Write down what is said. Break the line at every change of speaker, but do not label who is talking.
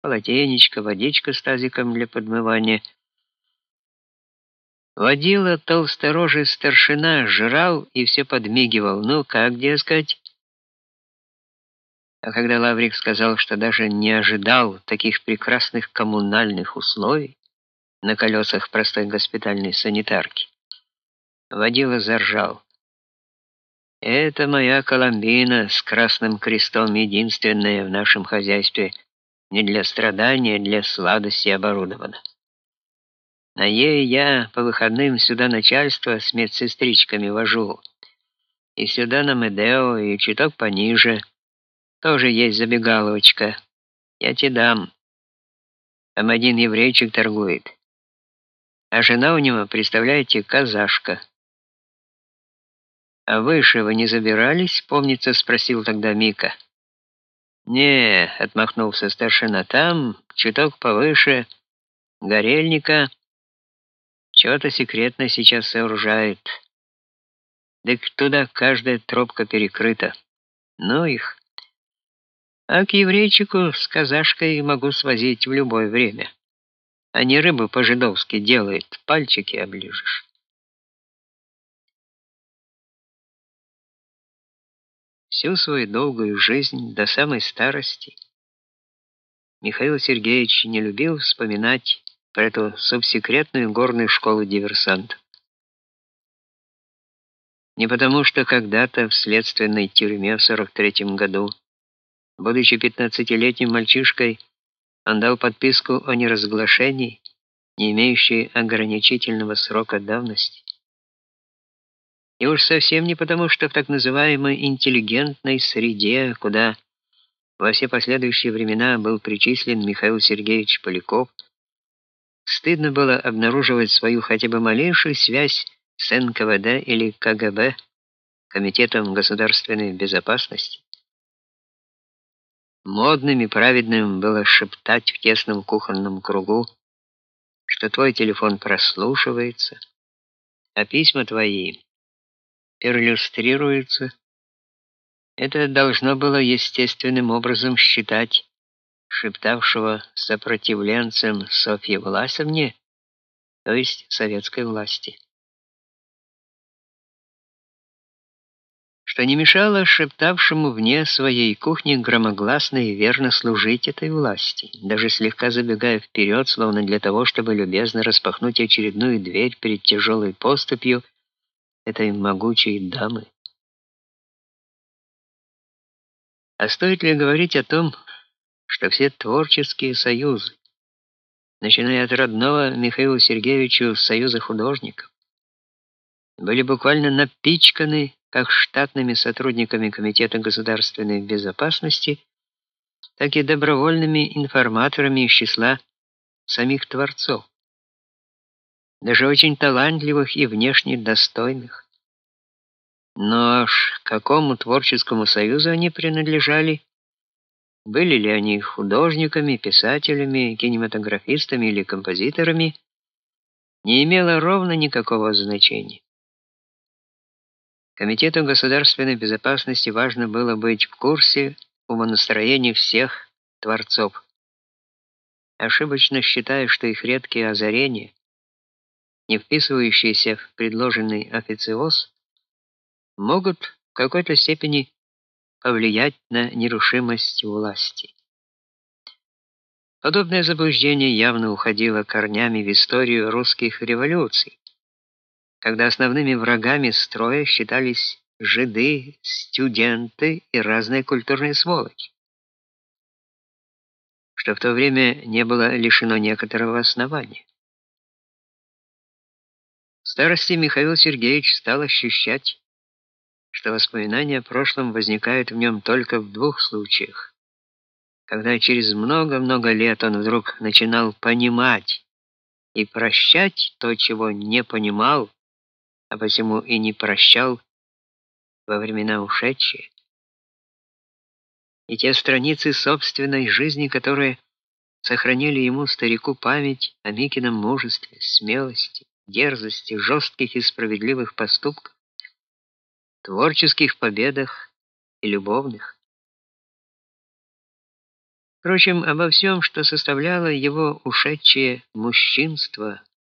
полотенечко, водичка с тазиком для подмывания. Водила толсторожий старшина, жрал и все подмигивал. Ну, как, дескать? А когда Лаврик сказал, что даже не ожидал таких прекрасных коммунальных условий на колесах простой госпитальной санитарки, водила заржал. Это моя Коломбина с красным крестом, единственная в нашем хозяйстве, не для страдания, а для сладости оборудована. На ей я по выходным сюда начальство с медсестричками вожу. И сюда на Медео, и чуток пониже. Тоже есть забегаловочка. Я тебе дам. Там один еврейчик торгует. А жена у него, представляете, казашка. А выше вы не забирались? помнится, спросил тогда Мика. Не, отмахнулся старшина. Там чуток повыше горельника что-то секретное сейчас сооружает. Да туда каждая тропка перекрыта. Ну их. А к еврейчику с казашкой могу свозить в любое время. Они рыбу по-жидовски делают, пальчики оближешь. Всю свою долгую жизнь до самой старости Михаил Сергеевич не любил вспоминать про эту субсекретную горную школу диверсантов. Не потому, что когда-то в следственной тюрьме в 43 году, будучи пятнадцатилетним мальчишкой, он дал подписку о неразглашении, не имеющей ограничительного срока давности. И уж совсем не потому, что в так называемой интеллигентной среде, куда во все последующие времена был причислен Михаил Сергеевич Поляков, Стыдно было обнаруживать свою хотя бы малейшую связь с НКВД или КГБ, Комитетом государственной безопасности. Модным и праведным было шептать в тесном кухонном кругу, что твой телефон прослушивается, а письма твои перлюстрируются. Это должно было естественным образом считать шептавшего сопротивленцем Софье Власовне, то есть советской власти. Что не мешало шептавшему вне своей кухни громогласно и верно служить этой власти, даже слегка забегая вперед, словно для того, чтобы любезно распахнуть очередную дверь перед тяжелой поступью этой могучей дамы. А стоит ли говорить о том, что все творческие союзы, начиная от родного Михаила Сергеевича Союза художников, были буквально напичканы как штатными сотрудниками Комитета государственной безопасности, так и добровольными информаторами из числа самих творцов, даже очень талантливых и внешне достойных. Но аж какому творческому союзу они принадлежали, были ли они художниками, писателями, кинематографистами или композиторами, не имело ровно никакого значения. Комитету государственной безопасности важно было быть в курсе умонастроения всех творцов. Ошибочно считая, что их редкие озарения, не вписывающиеся в предложенный официоз, могут в какой-то степени повлиять на нерушимость власти. Подобное заблуждение явно уходило корнями в историю русских революций, когда основными врагами строя считались жиды, студенты и разные культурные сволочи, что в то время не было лишено некоторого основания. Старости Михаил Сергеевич стал ощущать что воспоминания о прошлом возникают в нем только в двух случаях. Когда через много-много лет он вдруг начинал понимать и прощать то, чего не понимал, а посему и не прощал во времена ушедшие. И те страницы собственной жизни, которые сохранили ему старику память о Микином мужестве, смелости, дерзости, жестких и справедливых поступках, творческих победах и любовных. Впрочем, обо всем, что составляло его ушедшее мужчинство,